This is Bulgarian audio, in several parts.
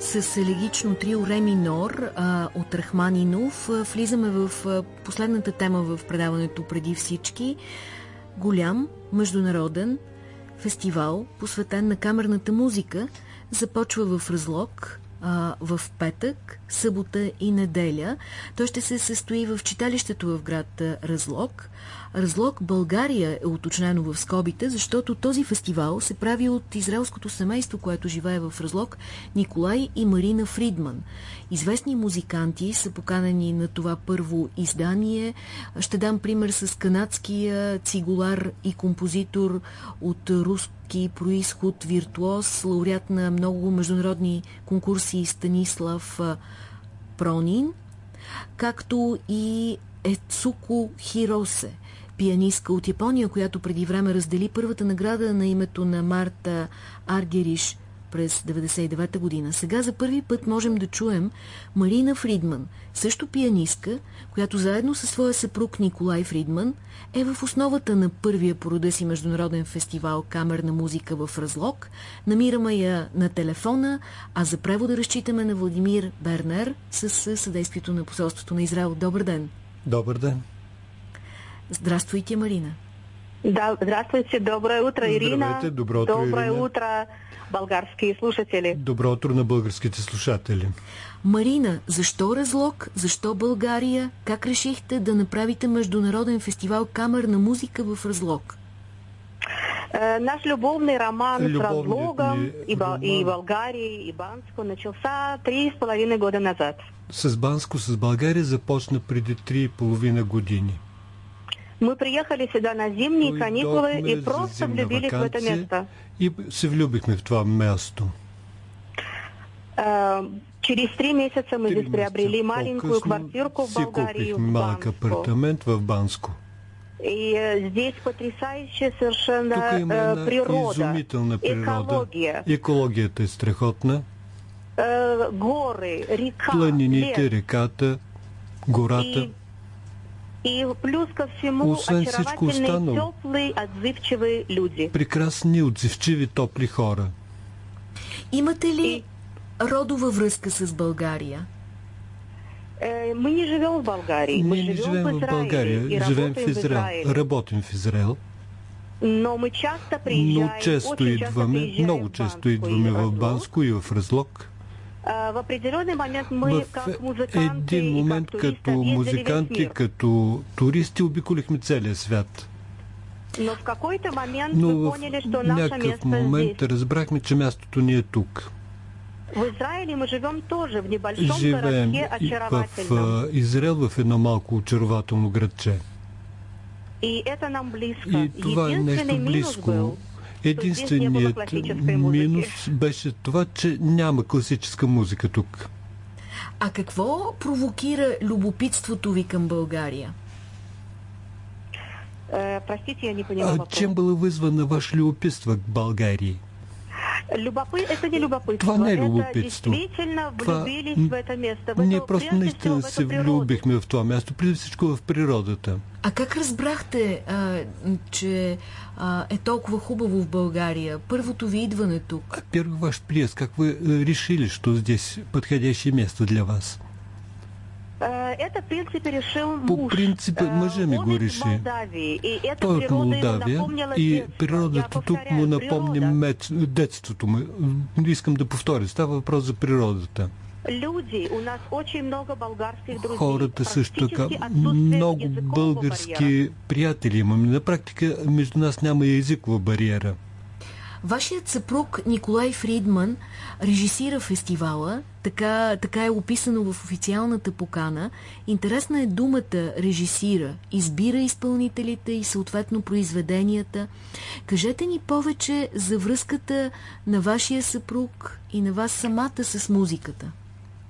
с елегично трио Ре минор а, от Рахманинов. Влизаме в последната тема в предаването преди всички. Голям международен фестивал, посветен на камерната музика, започва в Разлог а, в петък, събота и неделя. Той ще се състои в читалището в град Разлог. Разлог България е уточнено в скобите, защото този фестивал се прави от израелското семейство, което живее в Разлог, Николай и Марина Фридман. Известни музиканти са поканени на това първо издание. Ще дам пример с канадския цигулар и композитор от руски происход, виртуоз, лауреат на много международни конкурси Станислав Пронин, както и Ецуко Хиросе, пианистка от Япония, която преди време раздели първата награда на името на Марта Аргериш през 99-та година. Сега за първи път можем да чуем Марина Фридман, също пианистка, която заедно със своя съпруг Николай Фридман е в основата на първия по рода си международен фестивал Камерна музика в Разлог. Намираме я на телефона, а за превода разчитаме на Владимир Бернер с съдействието на посолството на Израел. Добър ден! Добър ден! Здравствуйте, Марина! Да, здравствуйте, доброе утро, Ирина. Здравейте, добро утро, Доброе Ирина. утро, български слушатели. Добро утро на българските слушатели. Марина, защо Разлог? Защо България? Как решихте да направите международен фестивал камерна музика в Разлог? Э, наш любовный роман Любовный, с Разлогом не, и, роман. и Болгарией, и Банску начался три с половиной года назад. С Банско, с България започна преди 3,5 години. Мы приехали сюда на зимние каникулы и просто влюбились в это место. И се влюбихме в това място. Э, Через три месяца мы здесь приобрели маленькую квартирку в Болгарии, малък апартамент в Банско. И э, здесь потрясающая совершенно э, природа. экология, Екологията е страхотна. э, горы, река, Планините, лес. реката, гората. И, и плюс ко всему Освен всичко останало. теплые, отзывчивые люди. Прекрасни, отзивчиви, топли хора. Имате ли И- родова връзка с България? Э, мы не живем в Болгарии, мы Ние не живем, живеем в в Израиле България, и живеем работаем в Израел. Израиле. Работим в Израел. Но мы часто приезжаем, Но често очень часто идваме, много в често идваме в Разлог. Банско и в Разлог. В определенный момент мы, В как музыканты един момент как туристы, като музиканти, като туристи обиколихме целия свят. Но в какой-то момент Но мы в поняли, что наше место момент здесь. разбрахме, че мястото ни е тук. В Израиле мы живем тоже в небольшом Живеем городке в очаровательном. а, Израел в едно малко очарователно градче. И это нам близко. И това е нещо близко. был, Единственият минус беше това, че няма класическа музика тук. А какво провокира любопитството ви към България? Простите, я не поняла А чем было вызвано ваше любопитство к Болгарии? Любопы... Это не любопытство. Това не е это любопитство. действительно Това- влюбились в это место. В Ние просто наистина в се влюбихме в това място, преди всичко в природата. А как разбрахте, а, че а, е толкова хубаво в България? Първото ви идване тук? А первый ваш приезд, как вы э, решили, что здесь подходящее место для вас? Это, в принципе, решил По муж. принципу, Э, мъжа ми го реши. Той от Молдавия и природата тук му напомня мет, детството му. Искам да повторя, става въпрос за природата. Люди, у нас очень много болгарских друзей. Хората също така, много български барьера. приятели имаме. На практика между нас няма и езикова бариера. Вашият съпруг Николай Фридман режисира фестивала, така, така е описано в официалната покана. Интересна е думата режисира, избира изпълнителите и съответно произведенията. Кажете ни повече за връзката на вашия съпруг и на вас самата с музиката.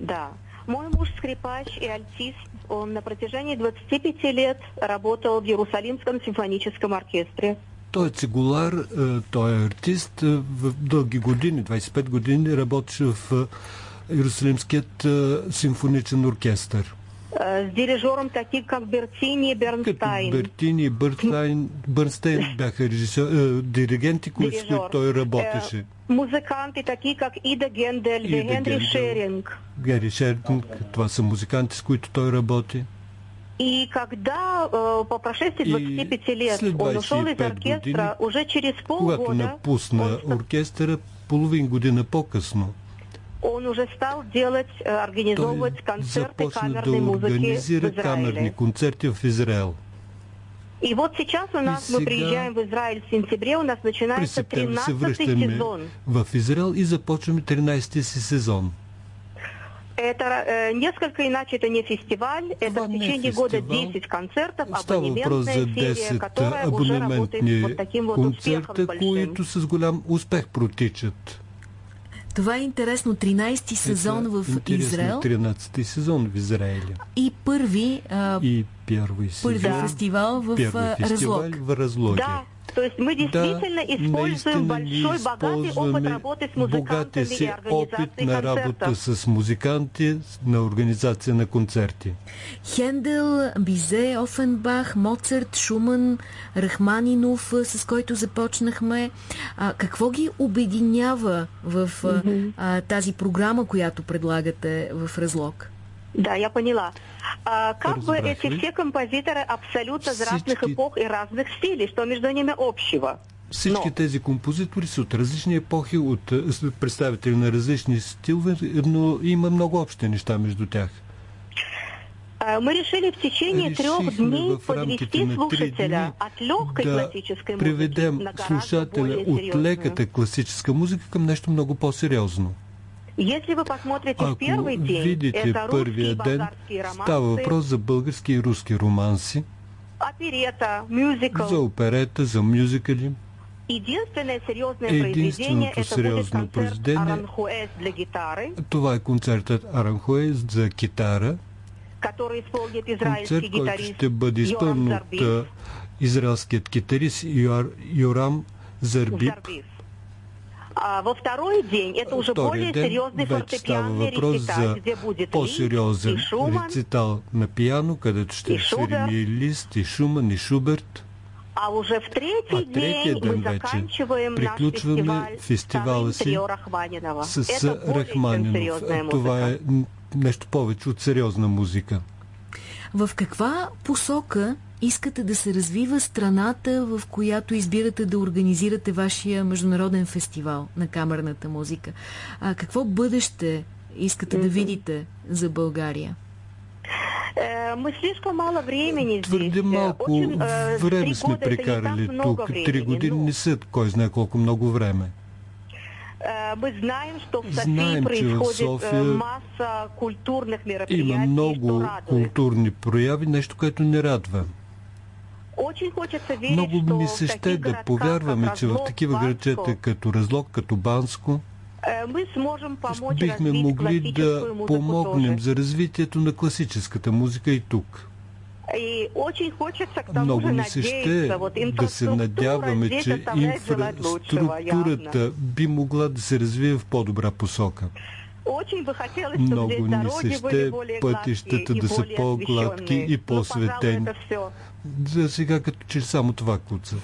Да. Мой муж скрипач и альтист. Он на протяжении 25 лет работал в Иерусалимском симфоническом оркестре. Той е цигулар, е, той е артист. е, В дълги години, 25 години, работеше в е, Иерусалимският симфоничен оркестър. С дирижером таких, как Бертини и Като Бернстайн. Бертини и Бърнстайн, Бърнстайн бяха режисьор, е, диригенти, които, с които той работеше. Э, Музыканты такие, как Ида Гендель, Ида Генри. Шеринг. Гери Шердинг, това са музиканти, с които той работи. И когда э, по прошествии И 25 лет он ушел из 25 оркестра, години, уже через полгода напусна он, оркестъра, половин година по-късно, он уже стал делать, э, той организовывать концерты започна да камерной музыки в Израиле. концерти в Израел. И вот сейчас у нас, мы сега- приезжаем в Израиль в сентябре, у нас начинается септември се 13-й връщаме сезон. в Израел и започваме 13-ти си сезон. Это э, несколько иначе, это не фестиваль, это в течение года фестивал. 10 концертов, абонементная серия, 10 которая уже работает абонементни вот таким вот успехом большим. с голям успех протичат. Това е интересно. 13-ти сезон в Израел 13-ти сезон в Израиле. и първи, а, И първи първи сезон, фестивал в първи а, фестивал Разлог. в Разлоге. Да, то есть мы действительно используем наистина большой, богатый опыт работы с музыкантами и си опит организацией на работа с музиканти, на организация на концерти. Хендел, Бизе, Офенбах, Моцарт, Шуман, Рахманинов, с който започнахме. А, какво ги обединява в а, а, тази програма, която предлагате в Разлог? Да, я поняла. А, как бы эти все композиторы абсолютно из разных эпох и разных стилей, что между ними общего? Всички Но- тези композитори са от различни епохи, от е, представители на различни стилове, но има много общи неща между тях. Мы решили в течение трех дней подвести слушателя от легкой да классической музыки приведем слушателя от леката класическа музика към нещо много по-сериозно. Если вы посмотрите Ако первый день, видите это първия ден, романсы, става въпрос за български и руски романси, оперета, мюзикл. за оперета, за мюзикали. Единственное серьезное произведение это будет концерт Аранхуэс для гитары, Това е концертът Аранхуе за китара, который исполнит израильский концерт, гитарист ще бъде изпълнен от израелският китарист Йор, Йорам Зарбиб. Зарбив. А во второй день это уже Втория более ден серьезный вече става фортепианный въпрос рецитал, за где будет по-сериозен и Шуман, рецитал на пиано, където ще и свирим и Лист, и Шуман, и Шуберт. а уже в третий А день ден мы заканчиваем наш приключваме фестиваль фестивала вторым си с чем Рахманинов. серьезная Това музыка. е нещо повече от сериозна музика. В каква посока искате да се развива страната, в която избирате да организирате вашия международен фестивал на камерната музика? А какво бъдеще искате да видите за България? Э, Мы слишком мало времени здесь. Твърде малко э, време сме прекарали тук. Три години не са кой знае колко много време. э, Мы знаем, что в Софии Знаем, че в происходит София масса культурных мероприятий, Има много културни прояви, нещо, което не радва. Много ми се ще да повярваме, че в такива градчета като Разлог, като Банско, помочь бихме могли да помогнем за развитието на класическата музика и тук. Много ми се ще да се надяваме, че инфраструктурата би могла да се развие в по-добра посока. Много ни се ще пътищата да са по-гладки и Но, За сега като че само това куца.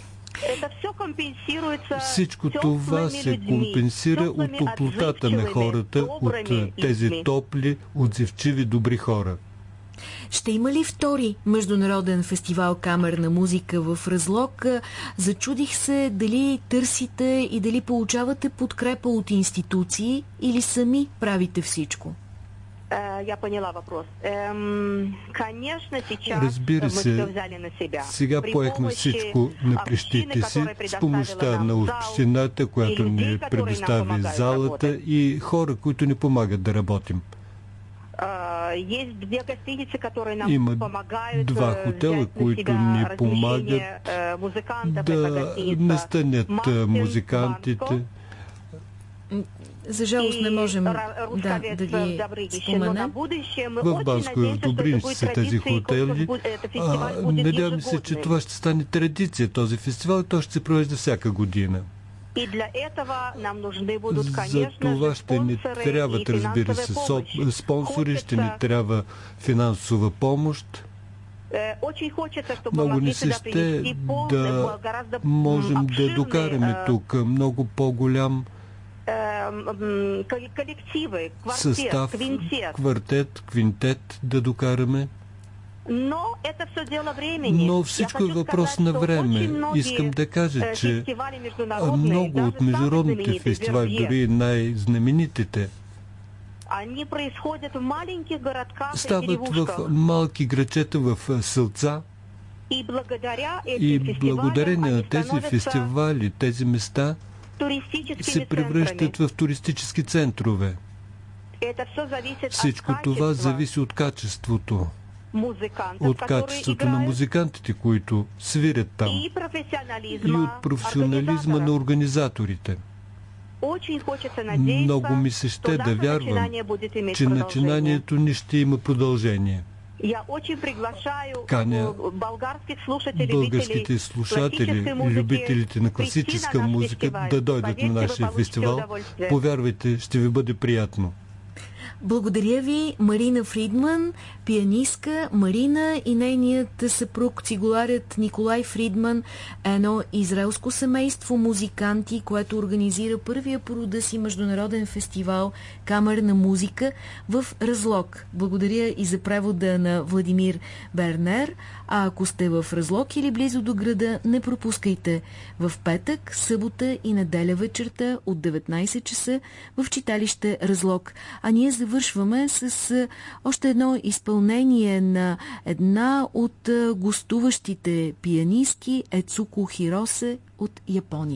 Компенсируется Всичко това се компенсира от топлотата на хората, от а, тези топли, отзивчиви, добри хора. Ще има ли втори международен фестивал камерна музика в Разлог? А, Зачудих се дали търсите и дали получавате подкрепа от институции или сами правите всичко. Э, Я поняла вопрос. Эм, конечно, сейчас Разбира мы се, все взяли на себя. Сега При поехме всичко на общины, си с помощта на общината, която людей, ни предостави залата работать. и хора, които ни помагат да работим. А, Есть две гостиницы, которые нам Има помогают два э, хотела, които ни помагат э, да настанят музикантите. Банско За жалост не можем да, да в ги споменем. В Банско и в Добринич са тези хотели. А, надявам се, че това ще стане традиция, този фестивал, и той ще се провежда всяка година. И для этого нам нужны будут, За конечно това же, ще ни трябват, разбира се, спонсори, ще ни трябва финансова помощ. очень хочется, чтобы мы Много ни се ще да можем да докараме тук много по-голям коллективы, квартет, състав, квинтет. квартет, квинтет да докараме. Но это все дело времени. Но всичко е въпрос сказать, на време. Искам да кажа, э, че много от международните фестивали, дори най-знаменитите, стават в малки грачета, в а, селца. И благодарение на тези фестивали, тези места туристическими се превръщат центрами. в туристически центрове. Всичко това зависи от качеството, от качеството на музикантите, които свирят там и и от професионализма на организаторите. Много ми се ще да вярвам, че начинанието ни ще има продължение. Я очень приглашаю Каня э, болгарских слушателей, Българските слушатели музыки, любителите на класическа на музика фестиваль. да дойдат на Поверьте, нашия фестивал. Повярвайте, ще ви бъде приятно. Благодаря ви, Марина Фридман, пианистка Марина и нейният съпруг, цигуларят Николай Фридман, едно израелско семейство музиканти, което организира първия по рода си международен фестивал Камерна музика в Разлог. Благодаря и за превода на Владимир Бернер. А ако сте в Разлог или близо до града, не пропускайте. В петък, събота и неделя вечерта от 19 часа в читалище Разлог. А ние завършваме с още едно изпълнение на една от гостуващите пианистки Ецуко Хиросе от Япония.